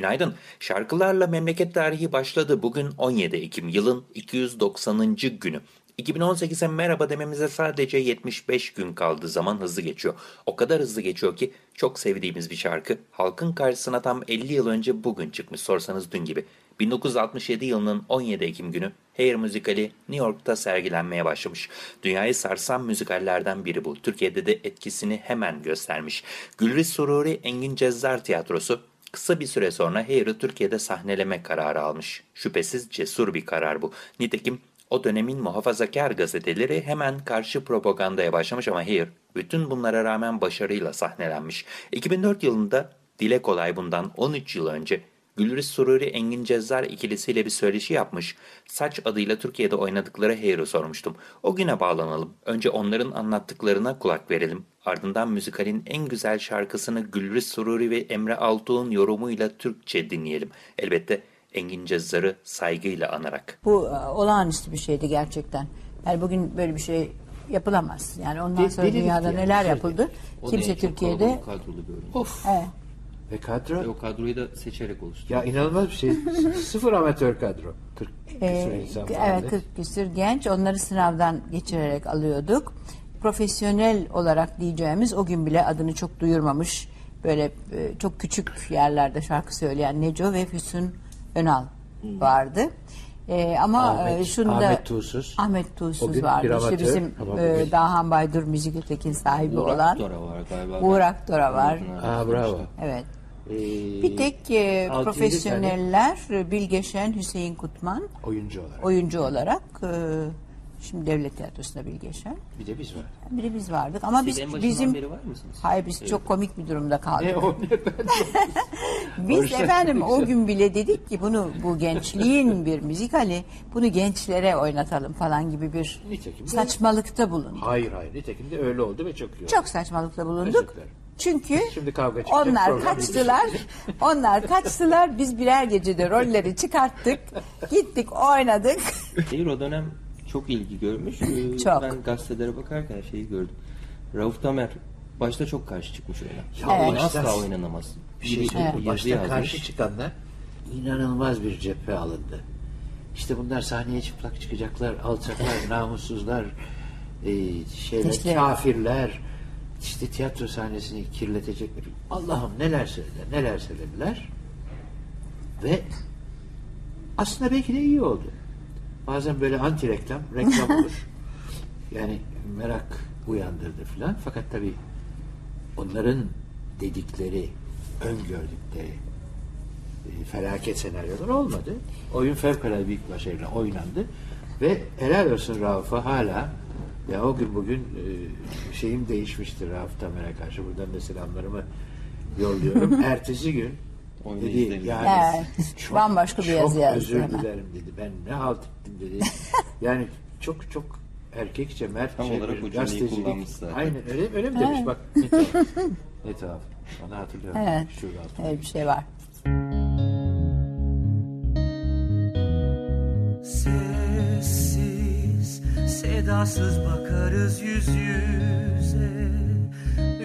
Günaydın. Şarkılarla memleket tarihi başladı. Bugün 17 Ekim yılın 290. günü. 2018'e merhaba dememize sadece 75 gün kaldı. Zaman hızlı geçiyor. O kadar hızlı geçiyor ki çok sevdiğimiz bir şarkı halkın karşısına tam 50 yıl önce bugün çıkmış sorsanız dün gibi. 1967 yılının 17 Ekim günü Hair müzikali New York'ta sergilenmeye başlamış. Dünyayı sarsan müzikallerden biri bu. Türkiye'de de etkisini hemen göstermiş. Gülriz Sururi Engin Cezzar Tiyatrosu Kısa bir süre sonra Hair'ı Türkiye'de sahneleme kararı almış. Şüphesiz cesur bir karar bu. Nitekim o dönemin muhafazakar gazeteleri hemen karşı propagandaya başlamış ama Hair bütün bunlara rağmen başarıyla sahnelenmiş. 2004 yılında dile kolay bundan 13 yıl önce Gülriz Sururi Engin Cezzar ikilisiyle bir söyleşi yapmış. Saç adıyla Türkiye'de oynadıkları Hair'ı sormuştum. O güne bağlanalım. Önce onların anlattıklarına kulak verelim. Ardından müzikalin en güzel şarkısını Gülriz Sururi ve Emre Altuğ'un yorumuyla Türkçe dinleyelim. Elbette Engin Cezzar'ı saygıyla anarak. Bu e, olağanüstü bir şeydi gerçekten. Yani bugün böyle bir şey yapılamaz. Yani ondan sonra delilik dünyada yani. neler yapıldı? Kimse Türkiye'de. Of. Evet. Ve kadro Ve o kadroyu da seçerek oluşturdu. ya inanılmaz bir şey. Sıfır amatör kadro. 40 küsur Ee, insan evet vardı. 40 küsür genç onları sınavdan geçirerek alıyorduk. Profesyonel olarak diyeceğimiz o gün bile adını çok duyurmamış böyle e, çok küçük yerlerde şarkı söyleyen Neco ve Füsun Önal vardı. Ee, ama Ahmet- e, şunu da Ahmet Tuğsuz. Ahmet Tuğsuz vardı. bir İşte bizim e, Dahan Baydur Müzik Ötekin sahibi Burak olan Dora var galiba. Uğur Akdora var. Aa, bravo. Evet. Ee, Bir tek e, altı, yedi profesyoneller e, Bilgeşen, Hüseyin Kutman oyuncu olarak. oyuncu olarak e, şimdi devlet tiyatrosunda Bilgeşen. Bir de biz var. Bir de biz vardık ama Siz biz başından bizim beri var mısınız? hayır biz çok komik bir durumda kaldık. Ne o ne ben. Biz Oysa- efendim o gün bile dedik ki bunu bu gençliğin bir müzikali bunu gençlere oynatalım falan gibi bir Nitekim de- saçmalıkta bulunduk. Hayır hayır. Nitekim de öyle oldu ve çok iyi oldu. Çok saçmalıkta Özür bulunduk. dilerim. Çünkü Şimdi kavga çıkacak, onlar kaçtılar. onlar kaçtılar. Biz birer gecede rolleri çıkarttık. Gittik oynadık. Hayır o dönem çok ilgi görmüş. Ee, Çok. Ben gazetelere bakarken şeyi gördüm. Rauf Tamer başta çok karşı çıkmış oyuna. Ya başta- asla oynanamaz. Bir şey söyleyeyim. yazı Başta yazmış. karşı çıkanlar inanılmaz bir cephe alındı. İşte bunlar sahneye çıplak çıkacaklar, alçaklar, namussuzlar, e, şeyler, İşte- kafirler, işte tiyatro sahnesini kirletecekler. Allah'ım neler söylediler, neler söylediler. Ve aslında belki de iyi oldu. Bazen böyle anti reklam, reklam olur. Yani merak uyandırdı filan. Fakat tabii onların dedikleri, öngördükleri e, felaket senaryolar olmadı. Oyun fevkalade büyük başarıyla oynandı. Ve helal olsun Rauf'a hala ya o gün bugün e, şeyim değişmiştir Rauf Tamer'e karşı. Buradan da selamlarımı yolluyorum. Ertesi gün Oyunu dedi yani Evet, bambaşka bir yazı çok yazdı özür hemen. dilerim dedi. Ben ne halt ettim dedi. yani çok çok erkekçe, mertçe Tam olarak bir cümleyi gazetecilik. kullanmış zaten. Aynen öyle, öyle mi demiş bak. Ne tuhaf. ne tuhaf. Onu hatırlıyorum. Evet. Şurada altında. Öyle bir şey var. Sedasız bakarız yüz yüze.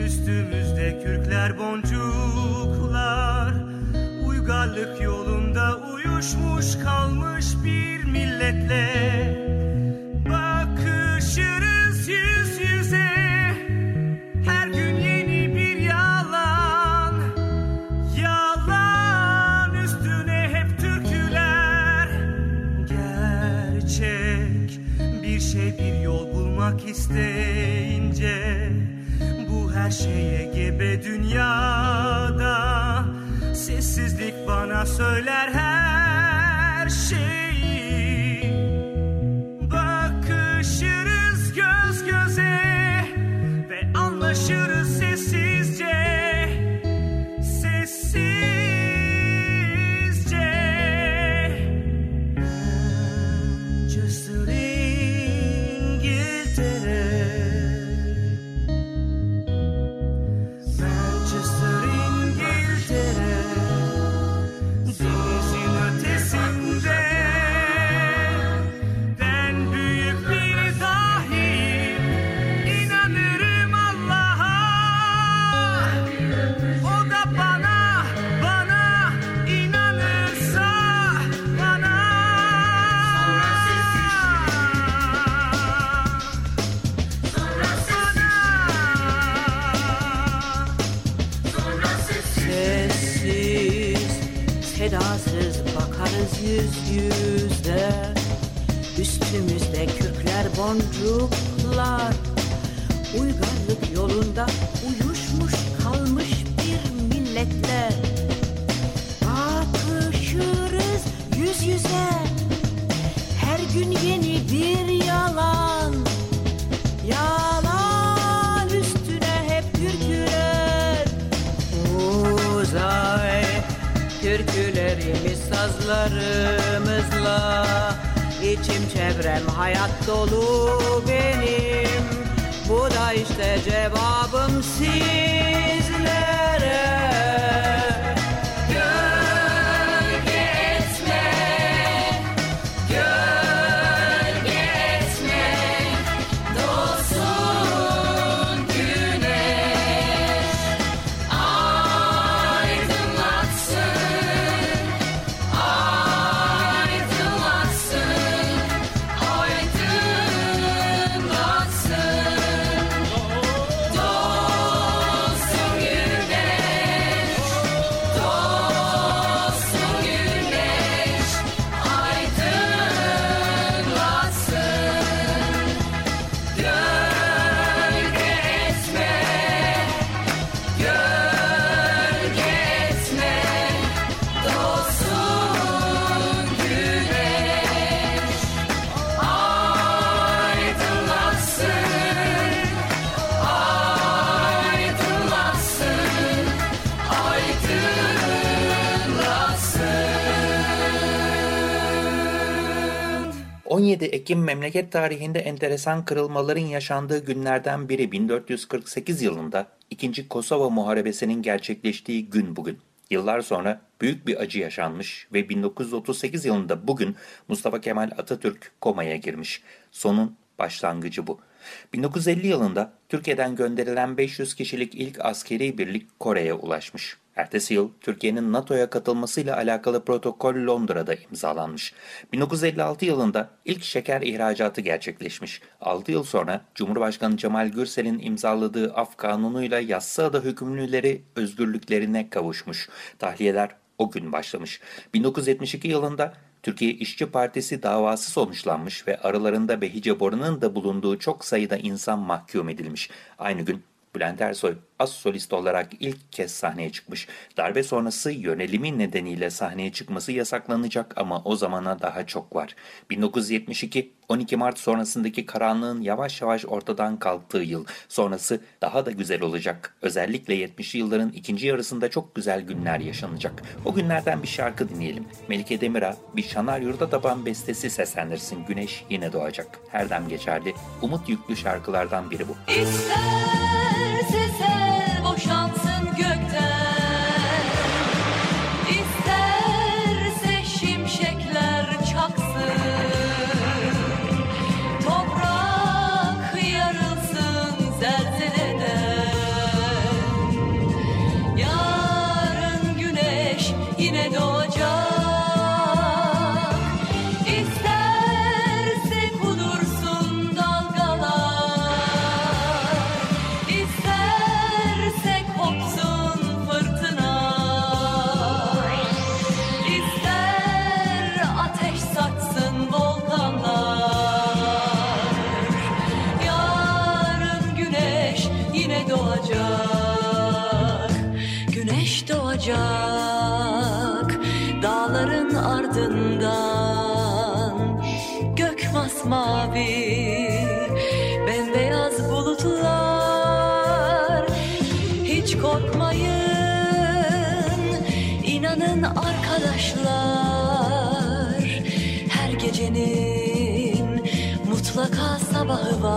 Üstümüzde kürkler, boncuklar. Uygarlık yolunda uyuşmuş kalmış bir milletle sazlarımızla içim çevrem hayat dolu benim. Bu da işte cevabım sizlere Ekim memleket tarihinde enteresan kırılmaların yaşandığı günlerden biri 1448 yılında 2. Kosova Muharebesi'nin gerçekleştiği gün bugün. Yıllar sonra büyük bir acı yaşanmış ve 1938 yılında bugün Mustafa Kemal Atatürk komaya girmiş. Sonun başlangıcı bu. 1950 yılında Türkiye'den gönderilen 500 kişilik ilk askeri birlik Kore'ye ulaşmış. Ertesi yıl Türkiye'nin NATO'ya katılmasıyla alakalı protokol Londra'da imzalanmış. 1956 yılında ilk şeker ihracatı gerçekleşmiş. 6 yıl sonra Cumhurbaşkanı Cemal Gürsel'in imzaladığı af kanunuyla Yassıada hükümlüleri özgürlüklerine kavuşmuş. Tahliyeler o gün başlamış. 1972 yılında Türkiye İşçi Partisi davası sonuçlanmış ve aralarında Behice Bora'nın da bulunduğu çok sayıda insan mahkum edilmiş. Aynı gün Bülent Ersoy as solist olarak ilk kez sahneye çıkmış. Darbe sonrası yönelimi nedeniyle sahneye çıkması yasaklanacak ama o zamana daha çok var. 1972 12 Mart sonrasındaki karanlığın yavaş yavaş ortadan kalktığı yıl. Sonrası daha da güzel olacak. Özellikle 70'li yılların ikinci yarısında çok güzel günler yaşanacak. O günlerden bir şarkı dinleyelim. Melike Demir'a bir Şanar Yurda Taban bestesi seslendirsin. Güneş yine doğacak. Her dem geçerli. Umut yüklü şarkılardan biri bu. İsterse sabah sabahı var.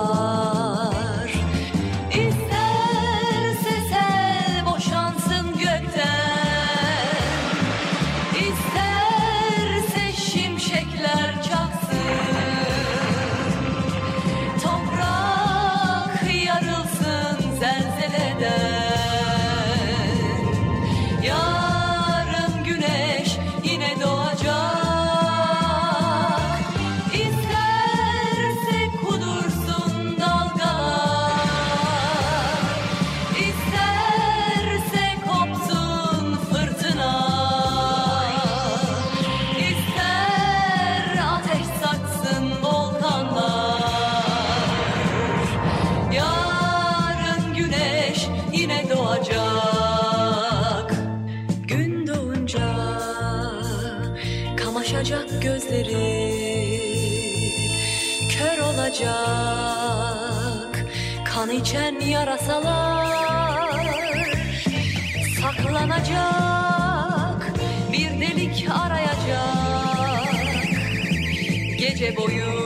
Yaşaracak gözleri Kör olacak Kan içen yarasalar. Saklanacak Bir delik arayacak. Gece boyu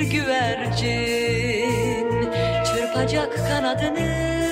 bir güvercin çırpacak kanadını.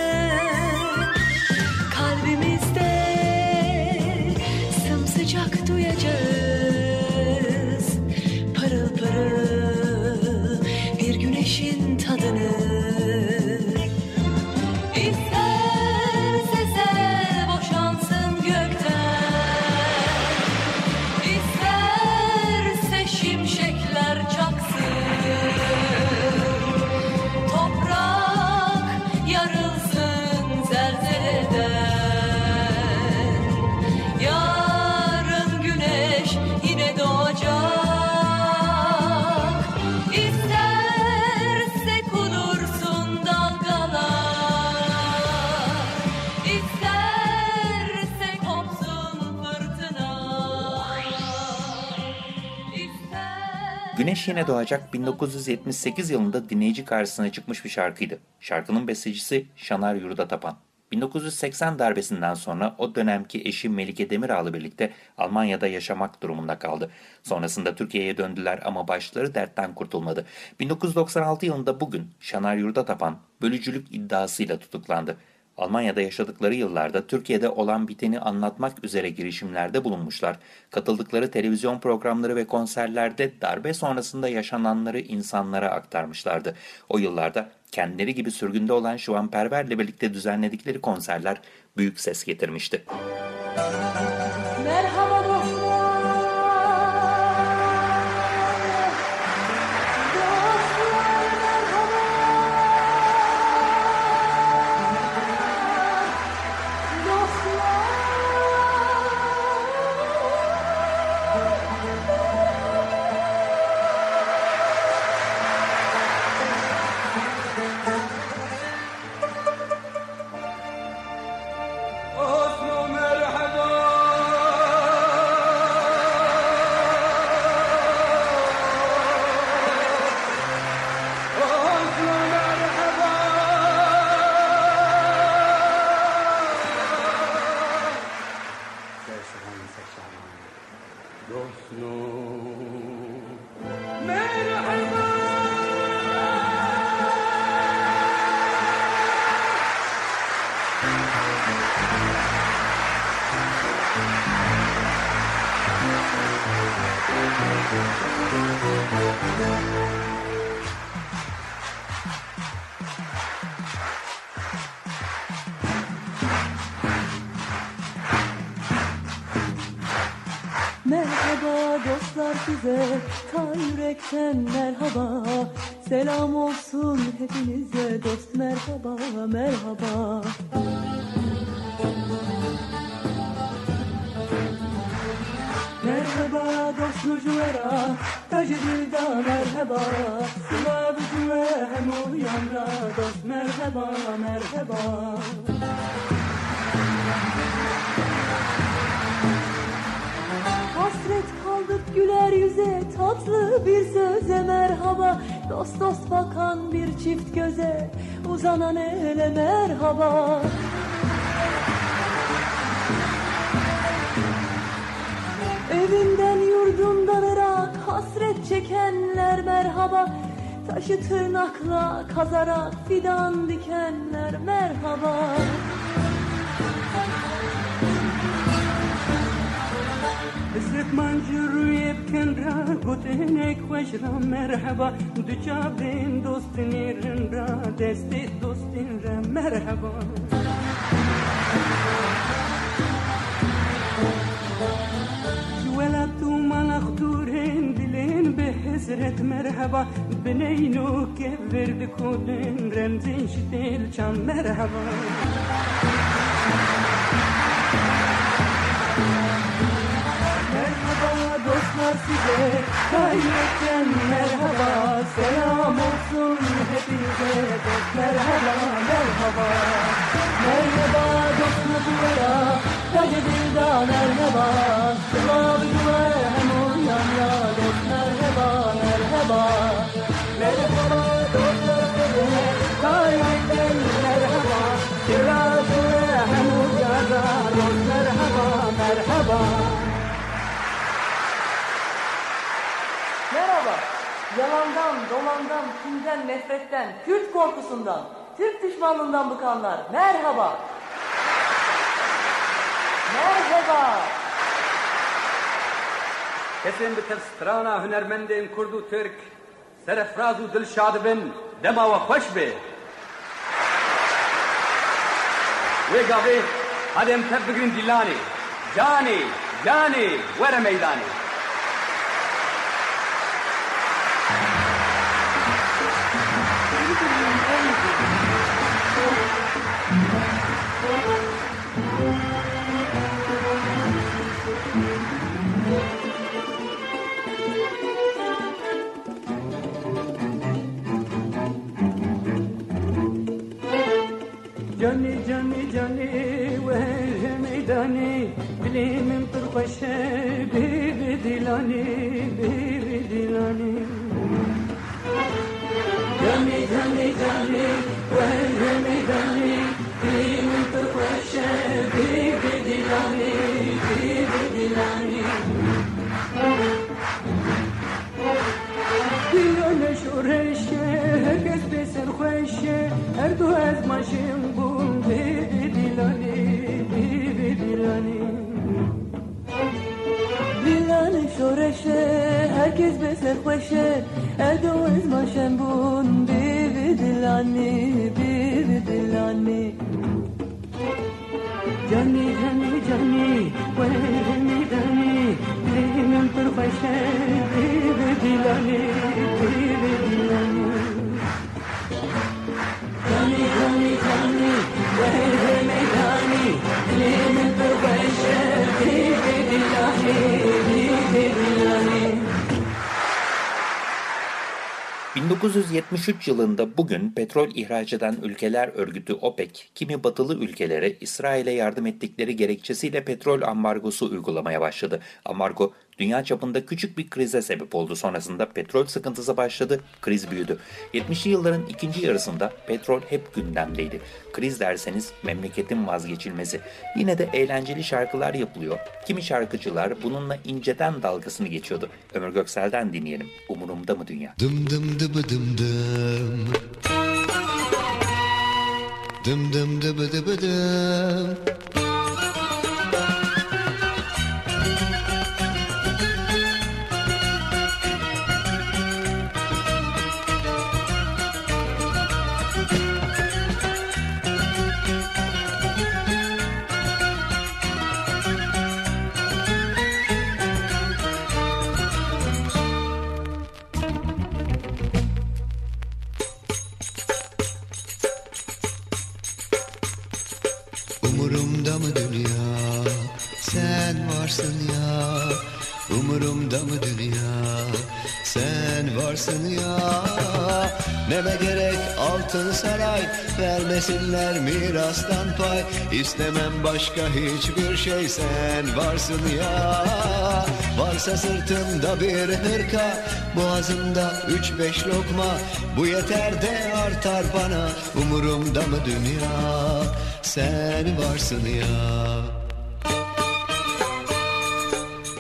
Güneş Yine Doğacak 1978 yılında dinleyici karşısına çıkmış bir şarkıydı. Şarkının bestecisi Şanar Yurda Tapan. 1980 darbesinden sonra o dönemki eşi Melike Demirağ'la birlikte Almanya'da yaşamak durumunda kaldı. Sonrasında Türkiye'ye döndüler ama başları dertten kurtulmadı. 1996 yılında bugün Şanar Yurda Tapan bölücülük iddiasıyla tutuklandı. Almanya'da yaşadıkları yıllarda Türkiye'de olan biteni anlatmak üzere girişimlerde bulunmuşlar. Katıldıkları televizyon programları ve konserlerde darbe sonrasında yaşananları insanlara aktarmışlardı. O yıllarda kendileri gibi sürgünde olan Şivan Perver'le birlikte düzenledikleri konserler büyük ses getirmişti. Merhaba yürekten merhaba Selam olsun hepinize. Dost merhaba merhaba. Merhaba dostluculara Tacıdilda merhaba. Sıla ve hem uyanra Dost merhaba merhaba. Hasret kaldık güler yüze tatlı bir söze merhaba Dost dost bakan bir çift göze uzanan ele merhaba. Evinden yurdundan ırak hasret çekenler merhaba. Taşı tırnakla kazarak fidan dikenler merhaba زد من جروی بکن را گوته نیک مرحبا. دو چابین دوستی نیرن را دستی دوستی را مرحبا. شوالا تو مال اخدورین دلین به حضرت مرحبا. بنینو که ورد کودین رمزین شتیل چم مرحبا. Merhaba size Kaybetten merhaba Selam olsun hepinize. Dost merhaba. Merhaba Merhaba dostlara Kace dilda merhaba. Sıvabıcıma hem uyan ya Dost merhaba merhaba. Merhaba dostlar size Kaybetten merhaba Sıvabıcıma hem uyan ya Dost merhaba Merhaba. Yalandan, dolandan, kinden, nefretten, Kürt korkusundan, Türk düşmanlığından bıkanlar. Merhaba. Merhaba. کسیم به تلسترانا هنرمندین کرد و ترک سرفراز و دلشاد بن دما و خوش به وی گاوی هدم تب بگرین دیلانی جانی جانی جاني جاني جاني وهي ميداني. بلي من طرقش بيبي ديلاني بيبي ديلاني. جاني جاني جاني kriz beser خوشه ادوز ماشن بون بیوی دلانی 1973 yılında bugün petrol ihraç eden ülkeler örgütü OPEC, kimi batılı ülkelere İsrail'e yardım ettikleri gerekçesiyle petrol ambargosu uygulamaya başladı. Ambargo dünya çapında küçük bir krize sebep oldu. Sonrasında petrol sıkıntısı başladı, kriz büyüdü. 70'li yılların ikinci yarısında petrol hep gündemdeydi. Kriz derseniz memleketin vazgeçilmezi. Yine de eğlenceli şarkılar yapılıyor. Kimi şarkıcılar bununla inceden dalgasını geçiyordu. Ömür Göksel'den dinleyelim. Umurumda mı dünya? Dım dım dıbı dım dım Dım dım dıbı dıbı dım Umurumda mı dünya? Sen varsın ya. Neme gerek altın saray Vermesinler mirastan pay. İstemem başka hiçbir şey Sen varsın ya. Varsa sırtımda bir hırka Boğazımda üç beş lokma. Bu yeter de artar bana Umurumda mı dünya? Sen varsın ya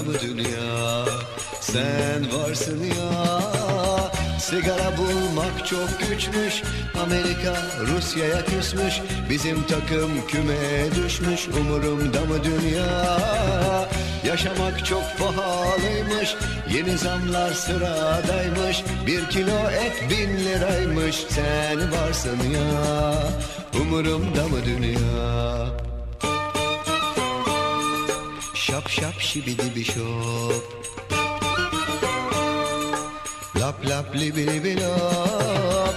mı dünya Sen varsın ya. Sigara bulmak çok güçmüş Amerika Rusya'ya küsmüş Bizim takım kümeye düşmüş Umurumda mı dünya? Yaşamak çok pahalıymış Yeni zamlar sıradaymış Bir kilo et bin liraymış Sen varsın ya. Umurumda mı dünya شب شب شی بیدی بیشوب لپ لپ لی بیلی بیلوب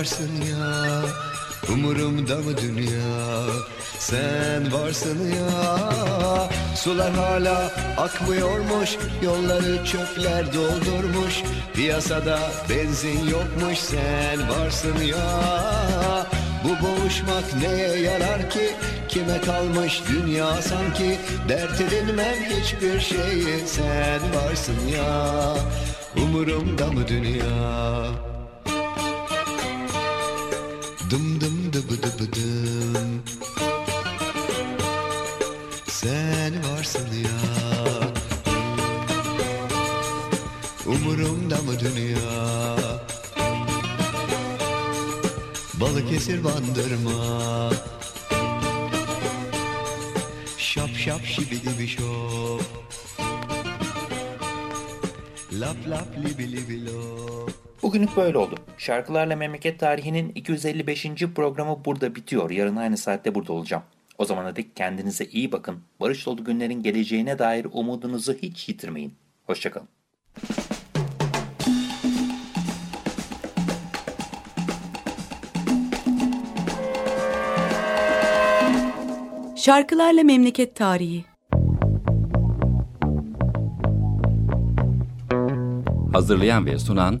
varsın ya? Umurumda mı dünya? Sen varsın ya? Sular hala akmıyormuş Yolları çöpler doldurmuş. Piyasada benzin yokmuş Sen varsın ya? Bu boğuşmak neye yarar ki? Kime kalmış dünya sanki? Dert edinmem hiçbir şeyi Sen varsın ya? Umurumda mı dünya Dım dım dıbı dıbı dım. Sen varsın ya. Umurumda mı dünya? Balıkesir bandırma. Şap şap şibidi bir şop. Lap lap libi libi lop Bugünlük böyle oldu. Şarkılarla Memleket Tarihi'nin 255. programı burada bitiyor. Yarın aynı saatte burada olacağım. O zamana dek kendinize iyi bakın. Barış dolu günlerin geleceğine dair umudunuzu hiç yitirmeyin. Hoşçakalın. Şarkılarla Memleket Tarihi Hazırlayan ve sunan